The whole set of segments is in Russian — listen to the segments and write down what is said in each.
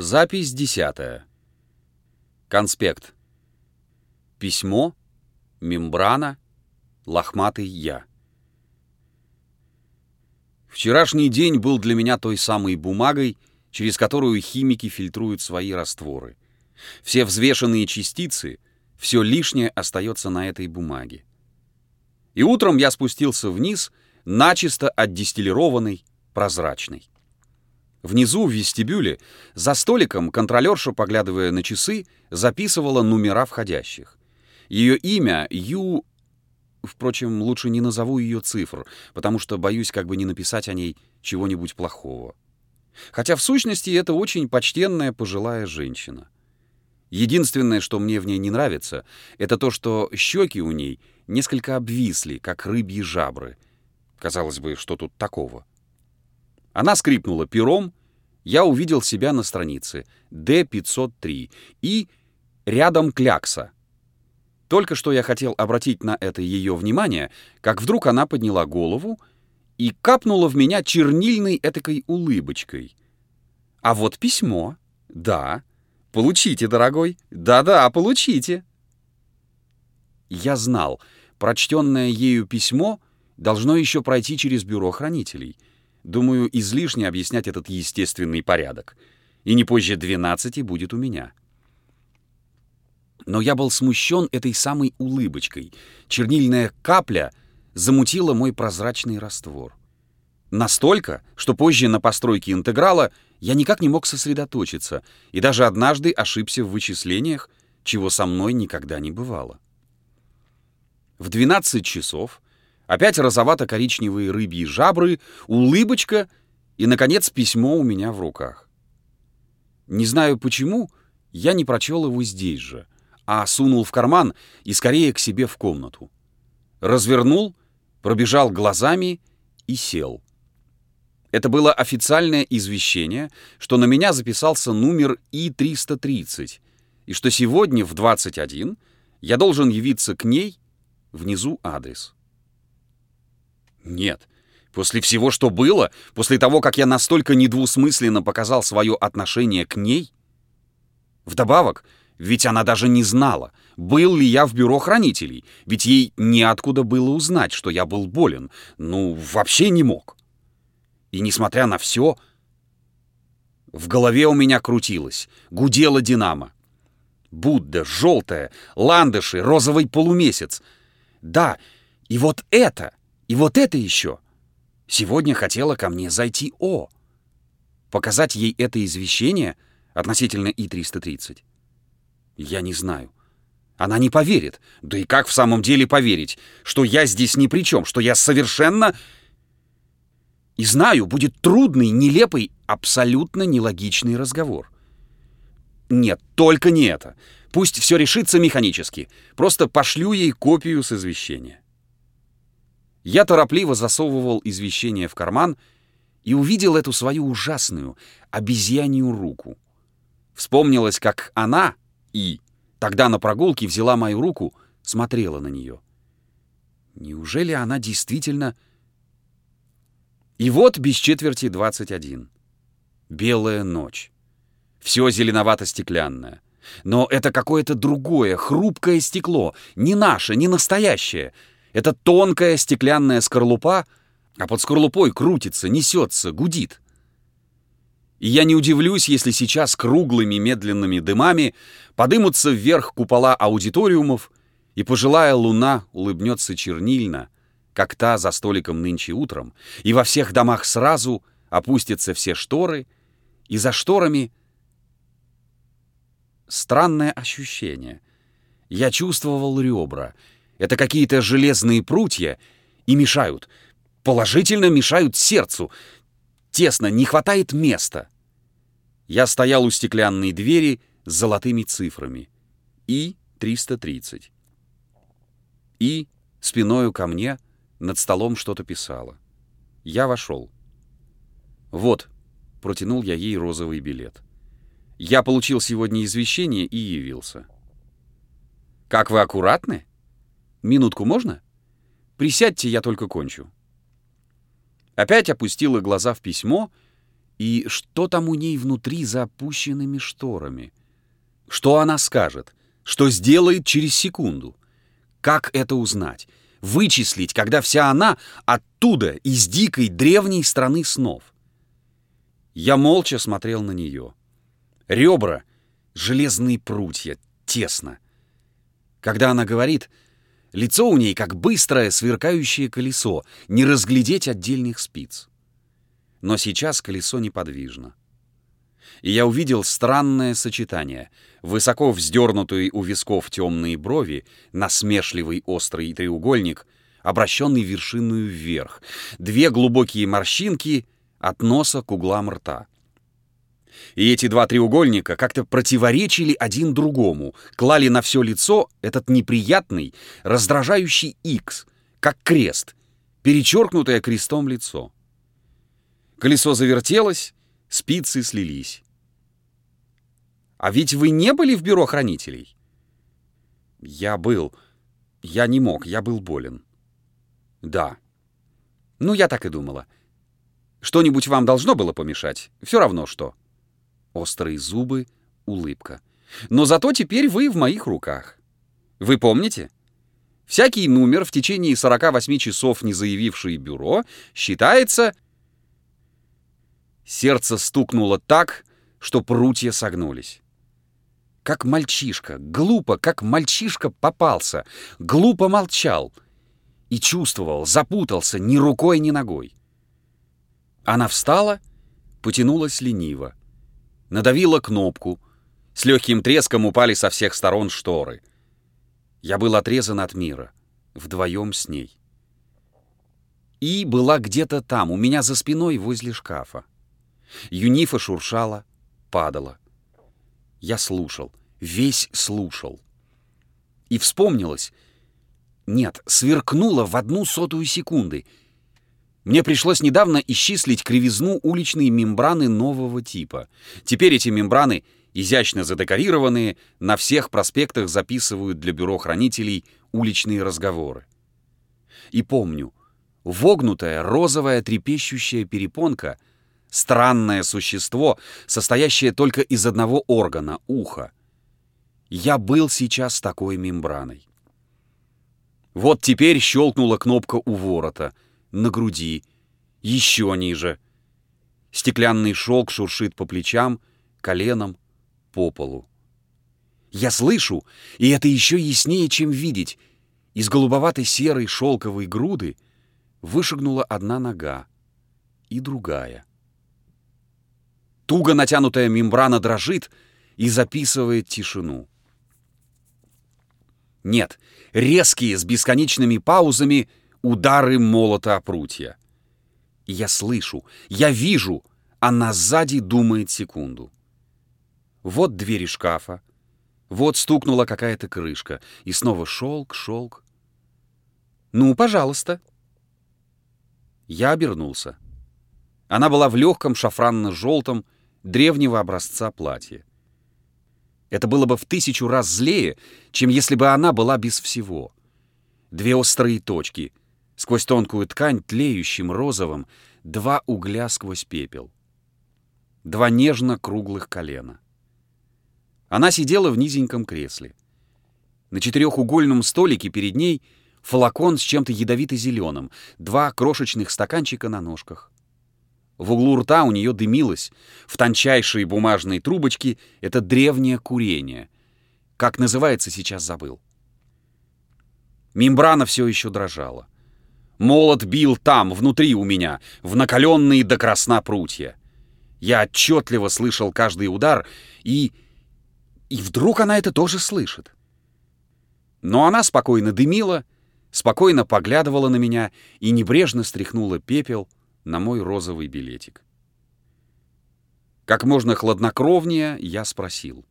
Запись десятая. Конспект. Письмо, мембрана, лохматый я. Вчерашний день был для меня той самой бумагой, через которую химики фильтруют свои растворы. Все взвешенные частицы, все лишнее остается на этой бумаге. И утром я спустился вниз, начисто отдистиллированный, прозрачный. Внизу, в вестибюле, за столиком контролерша, поглядывая на часы, записывала номера входящих. Ее имя Ю... Впрочем, лучше не назову ее цифр, потому что боюсь как бы не написать о ней чего-нибудь плохого. Хотя в сущности это очень почтенная пожилая женщина. Единственное, что мне в ней не нравится, это то, что щеки у ней несколько обвисли, как рыбьи жабры. Казалось бы, что тут такого? Она скрипнула пером, я увидел себя на странице D503 и рядом клякса. Только что я хотел обратить на это ее внимание, как вдруг она подняла голову и капнула в меня чернильной этакой улыбочкой. А вот письмо. Да. Получите, дорогой. Да-да, получите. Я знал, прочтенное ею письмо должно еще пройти через бюро хранителей — Думаю, излишне объяснять этот естественный порядок. И не позже 12 будет у меня. Но я был смущен этой самой улыбочкой. Чернильная капля замутила мой прозрачный раствор. Настолько, что позже на постройке интеграла я никак не мог сосредоточиться и даже однажды ошибся в вычислениях, чего со мной никогда не бывало. В 12 часов Опять розовато-коричневые рыбьи жабры, улыбочка и, наконец, письмо у меня в руках. Не знаю почему, я не прочел его здесь же, а сунул в карман и скорее к себе в комнату. Развернул, пробежал глазами и сел. Это было официальное извещение, что на меня записался номер И-330, и что сегодня в 21 я должен явиться к ней, внизу адрес. Нет. После всего, что было, после того, как я настолько недвусмысленно показал свое отношение к ней? Вдобавок, ведь она даже не знала, был ли я в бюро хранителей, ведь ей неоткуда было узнать, что я был болен. Ну, вообще не мог. И несмотря на все, в голове у меня крутилось, гудела динамо. Будда, желтая, ландыши, розовый полумесяц. Да, и вот это и вот это еще. Сегодня хотела ко мне зайти О. Показать ей это извещение относительно И-330. Я не знаю. Она не поверит. Да и как в самом деле поверить, что я здесь ни при чем, что я совершенно... И знаю, будет трудный, нелепый, абсолютно нелогичный разговор. Нет, только не это. Пусть все решится механически. Просто пошлю ей копию с извещения. Я торопливо засовывал извещение в карман и увидел эту свою ужасную обезьянью руку. Вспомнилось, как она, и, тогда на прогулке взяла мою руку, смотрела на нее. Неужели она действительно... И вот без четверти двадцать один. Белая ночь. Все зеленовато-стеклянное. Но это какое-то другое, хрупкое стекло, не наше, не настоящее — это тонкая стеклянная скорлупа, а под скорлупой крутится, несется, гудит. И я не удивлюсь, если сейчас круглыми медленными дымами подымутся вверх купола аудиториумов, и пожилая луна улыбнется чернильно, как та за столиком нынче утром, и во всех домах сразу опустятся все шторы, и за шторами странное ощущение. Я чувствовал ребра — это какие-то железные прутья и мешают. Положительно мешают сердцу. Тесно, не хватает места. Я стоял у стеклянной двери с золотыми цифрами. И-330. И спиною ко мне над столом что-то писала. Я вошел. «Вот», — протянул я ей розовый билет. «Я получил сегодня извещение и явился». «Как вы аккуратны?» Минутку можно? Присядьте, я только кончу. Опять опустила глаза в письмо И что там у ней внутри за опущенными шторами? Что она скажет? Что сделает через секунду? Как это узнать? Вычислить, когда вся она оттуда, из дикой древней страны снов. Я молча смотрел на нее. Ребра, железные прутья, тесно. Когда она говорит, лицо у ней как быстрое сверкающее колесо, не разглядеть отдельных спиц. Но сейчас колесо неподвижно. И я увидел странное сочетание. Высоко вздернутые у висков темные брови, насмешливый острый треугольник, обращенный вершинную вверх, две глубокие морщинки от носа к углам рта. И эти два треугольника как-то противоречили один другому, клали на все лицо этот неприятный, раздражающий X, как крест, перечеркнутое крестом лицо. Колесо завертелось, спицы слились. «А ведь вы не были в бюро хранителей?» «Я был. Я не мог, я был болен». «Да». «Ну, я так и думала. Что-нибудь вам должно было помешать? Все равно что». Острые зубы, улыбка. «Но зато теперь вы в моих руках. Вы помните?» Всякий номер в течение 48 часов, не заявивший бюро, считается Сердце стукнуло так, что прутья согнулись. Как мальчишка, глупо, как мальчишка попался, глупо молчал и чувствовал, запутался ни рукой, ни ногой. Она встала, потянулась лениво, надавила кнопку, с легким треском упали со всех сторон шторы. Я был отрезан от мира, вдвоем с ней. И была где-то там, у меня за спиной возле шкафа. Юнифа шуршала, падала. Я слушал, весь слушал. И вспомнилось. Нет, сверкнуло в одну сотую секунды. Мне пришлось недавно исчислить кривизну уличной мембраны нового типа. Теперь эти мембраны, изящно задекорированные, на всех проспектах записывают для бюро хранителей уличные разговоры. И помню, вогнутая розовая трепещущая перепонка — Странное существо, состоящее только из одного органа — уха. Я был сейчас такой мембраной. Вот теперь щелкнула кнопка у ворота, на груди, еще ниже. Стеклянный шелк шуршит по плечам, коленам, по полу. Я слышу, и это еще яснее, чем видеть. Из голубоватой серой шелковой груды вышагнула одна нога и другая. Туго натянутая мембрана дрожит и записывает тишину. Нет, резкие, с бесконечными паузами, удары молота о прутья. я слышу, я вижу, она сзади думает секунду. Вот двери шкафа, вот стукнула какая-то крышка, и снова шелк, шелк. «Ну, пожалуйста». Я обернулся. Она была в легком шафранно-желтом, древнего образца платья. Это было бы в тысячу раз злее, чем если бы она была без всего. Две острые точки, сквозь тонкую ткань тлеющим розовым, два угля сквозь пепел. Два нежно-круглых колена. Она сидела в низеньком кресле. На четырехугольном столике перед ней флакон с чем-то ядовито-зеленым, два крошечных стаканчика на ножках. В углу рта у нее дымилось. В тончайшей бумажной трубочке это древнее курение. Как называется, сейчас забыл. Мембрана все еще дрожала. Молот бил там, внутри у меня, в накаленные до красна прутья. Я отчетливо слышал каждый удар, и... И вдруг она это тоже слышит. Но она спокойно дымила, спокойно поглядывала на меня и небрежно стряхнула пепел — на мой розовый билетик. Как можно хладнокровнее я спросил.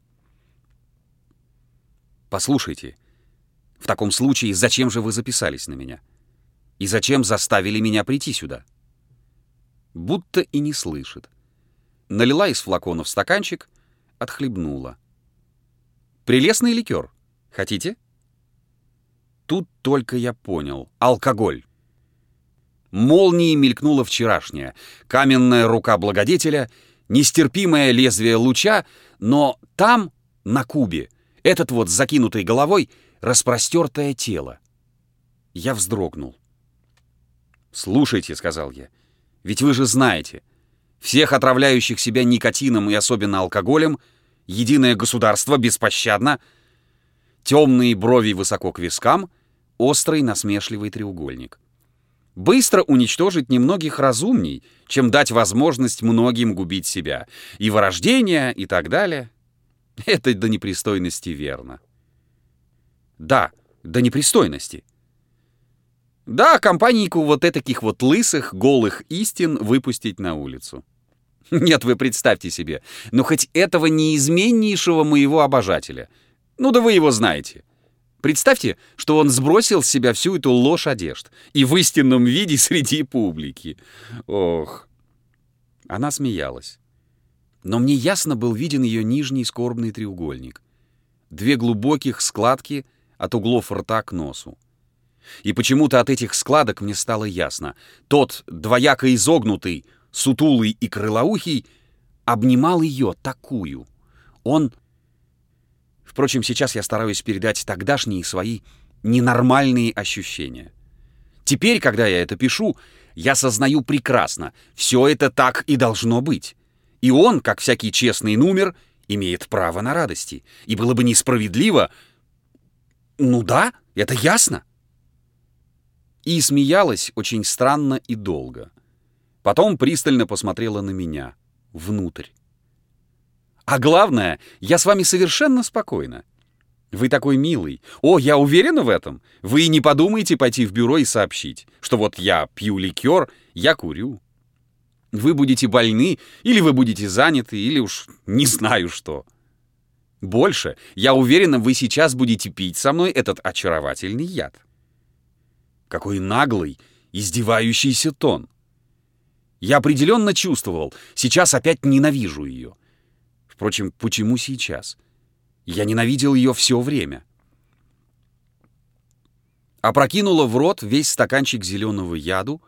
«Послушайте, в таком случае зачем же вы записались на меня? И зачем заставили меня прийти сюда?» Будто и не слышит. Налила из флакона в стаканчик, отхлебнула. «Прелестный ликер. Хотите?» Тут только я понял. Алкоголь. Молнией мелькнула вчерашняя, каменная рука благодетеля, нестерпимое лезвие луча, но там, на кубе, этот вот с головой, распростертое тело. Я вздрогнул. «Слушайте», — сказал я, — «ведь вы же знаете, всех отравляющих себя никотином и особенно алкоголем единое государство беспощадно, темные брови высоко к вискам, острый насмешливый треугольник. Быстро уничтожить немногих разумней, чем дать возможность многим губить себя. И вырождение, и так далее. Это до непристойности верно. Да, до непристойности. Да, компанийку вот этаких вот лысых, голых истин выпустить на улицу. Нет, вы представьте себе, но хоть этого неизменнейшего моего обожателя. Ну да вы его знаете. Представьте, что он сбросил с себя всю эту ложь одежд и в истинном виде среди публики. Ох. Она смеялась. Но мне ясно был виден ее нижний скорбный треугольник. Две глубоких складки от углов рта к носу. И почему-то от этих складок мне стало ясно. Тот, двояко изогнутый, сутулый и крылоухий, обнимал ее такую. Он... Впрочем, сейчас я стараюсь передать тогдашние свои ненормальные ощущения. Теперь, когда я это пишу, я сознаю прекрасно, все это так и должно быть. И он, как всякий честный номер, имеет право на радости. И было бы несправедливо... Ну да, это ясно и смеялась очень странно и долго. Потом пристально посмотрела на меня, внутрь. «А главное, я с вами совершенно спокойна. Вы такой милый. О, я уверена в этом. Вы не подумаете пойти в бюро и сообщить, что вот я пью ликер, я курю. Вы будете больны, или вы будете заняты, или уж не знаю что. Больше, я уверена, вы сейчас будете пить со мной этот очаровательный яд. Какой наглый, издевающийся тон. Я определенно чувствовал, сейчас опять ненавижу ее. Впрочем, почему сейчас? Я ненавидел ее все время. Опрокинула в рот весь стаканчик зеленого яду,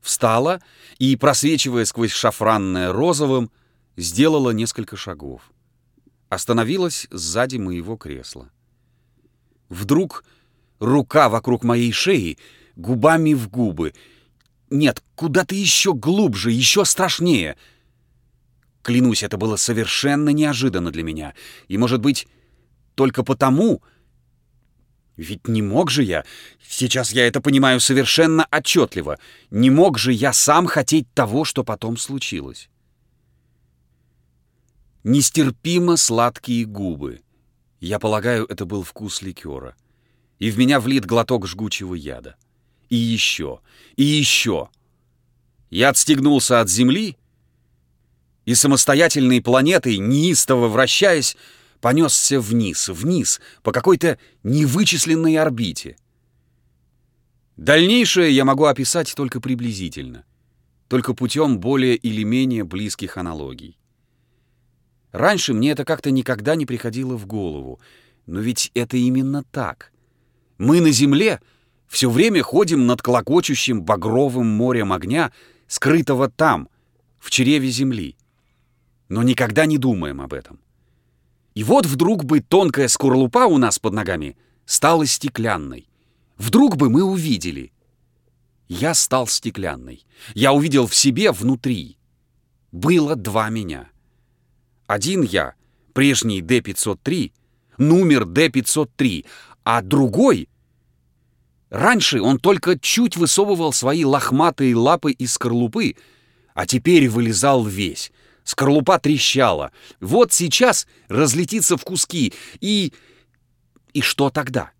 встала и, просвечивая сквозь шафранное розовым, сделала несколько шагов. Остановилась сзади моего кресла. Вдруг Рука вокруг моей шеи, губами в губы. Нет, куда-то еще глубже, еще страшнее. Клянусь, это было совершенно неожиданно для меня. И, может быть, только потому... Ведь не мог же я, сейчас я это понимаю совершенно отчетливо, не мог же я сам хотеть того, что потом случилось. Нестерпимо сладкие губы. Я полагаю, это был вкус ликера и в меня влит глоток жгучего яда. И еще, и еще. Я отстегнулся от Земли и самостоятельной планетой, неистово вращаясь, понесся вниз, вниз, по какой-то невычисленной орбите. Дальнейшее я могу описать только приблизительно, только путем более или менее близких аналогий. Раньше мне это как-то никогда не приходило в голову, но ведь это именно так. Мы на Земле все время ходим над клокочущим багровым морем огня, скрытого там, в чреве Земли. Но никогда не думаем об этом. И вот вдруг бы тонкая скорлупа у нас под ногами стала стеклянной. Вдруг бы мы увидели. Я стал стеклянной. Я увидел в себе внутри. Было два меня. Один я, прежний Д-503, номер Д-503, а другой Раньше он только чуть высовывал свои лохматые лапы из скорлупы, а теперь вылезал весь. Скорлупа трещала. Вот сейчас разлетится в куски. И... И что тогда?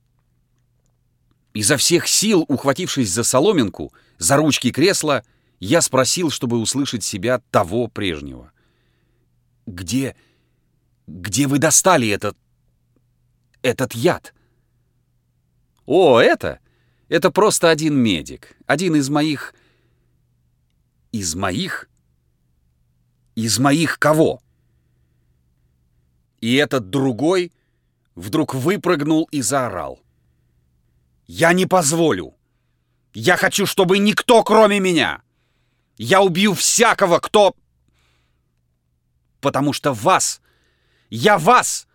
Изо всех сил, ухватившись за соломинку, за ручки кресла, я спросил, чтобы услышать себя того прежнего. «Где... где вы достали этот... этот яд?» «О, это...» Это просто один медик. Один из моих... Из моих? Из моих кого? И этот другой вдруг выпрыгнул и заорал. «Я не позволю! Я хочу, чтобы никто, кроме меня! Я убью всякого, кто... Потому что вас... Я вас...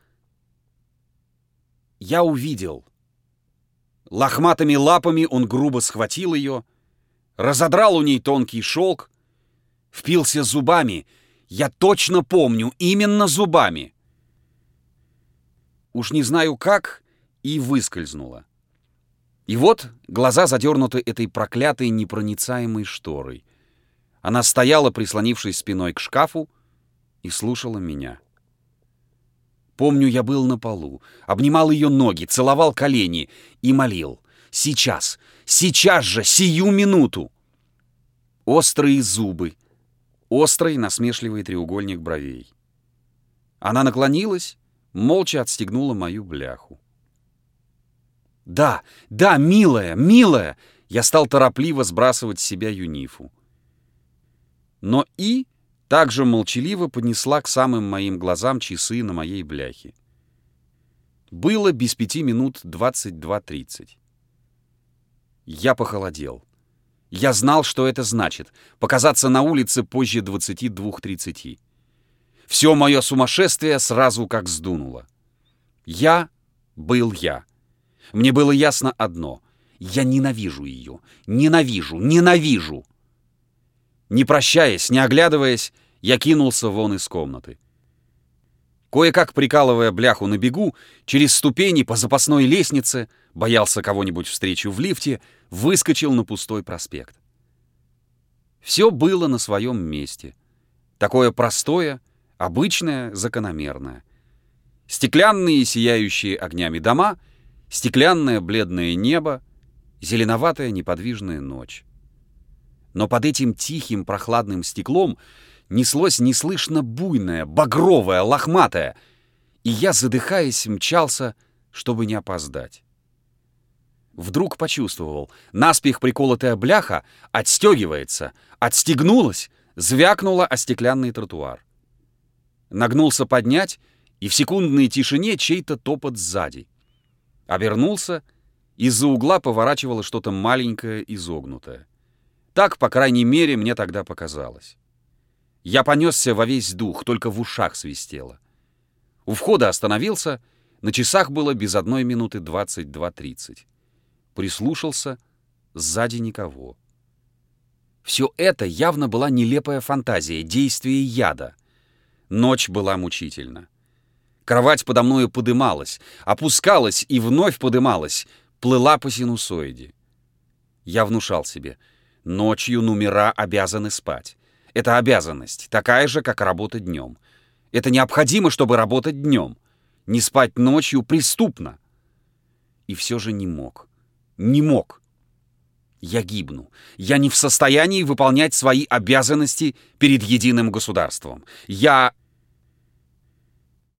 Я увидел. Лохматыми лапами он грубо схватил ее, разодрал у ней тонкий шелк, впился зубами. Я точно помню, именно зубами. Уж не знаю как, и выскользнула. И вот глаза задернуты этой проклятой непроницаемой шторой. Она стояла, прислонившись спиной к шкафу, и слушала меня. Помню, я был на полу, обнимал ее ноги, целовал колени и молил. «Сейчас! Сейчас же! Сию минуту!» Острые зубы, острый насмешливый треугольник бровей. Она наклонилась, молча отстегнула мою бляху. «Да, да, милая, милая!» Я стал торопливо сбрасывать с себя юнифу. Но И также молчаливо поднесла к самым моим глазам часы на моей бляхе. Было без пяти минут двадцать два тридцать. Я похолодел. Я знал, что это значит — показаться на улице позже двадцати двух тридцати. Все мое сумасшествие сразу как сдунуло. Я был я. Мне было ясно одно — я ненавижу ее. Ненавижу, ненавижу! Не прощаясь, не оглядываясь, я кинулся вон из комнаты. Кое-как прикалывая бляху на бегу, через ступени по запасной лестнице, боялся кого-нибудь встречу в лифте, выскочил на пустой проспект. Все было на своем месте. Такое простое, обычное, закономерное. Стеклянные, сияющие огнями дома — стеклянное бледное небо, зеленоватая неподвижная ночь. Но под этим тихим прохладным стеклом неслось неслышно буйное, багровое, лохматое, и я, задыхаясь, мчался, чтобы не опоздать. Вдруг почувствовал, наспех приколотая бляха отстегивается, отстегнулась, звякнула о стеклянный тротуар. Нагнулся поднять, и в секундной тишине чей-то топот сзади — Обернулся, из-за угла поворачивало что-то маленькое, изогнутое. Так, по крайней мере, мне тогда показалось. Я понесся во весь дух, только в ушах свистело. У входа остановился, на часах было без одной минуты двадцать два тридцать. Прислушался, сзади никого. Все это явно была нелепая фантазия, действие яда. Ночь была мучительна. Кровать подо мною подымалась, опускалась и вновь подымалась, плыла по синусоиде. Я внушал себе, ночью номера обязаны спать. Это обязанность, такая же, как работа днем. Это необходимо, чтобы работать днем. Не спать ночью преступно. И все же не мог. Не мог. Я гибну. Я не в состоянии выполнять свои обязанности перед единым государством. Я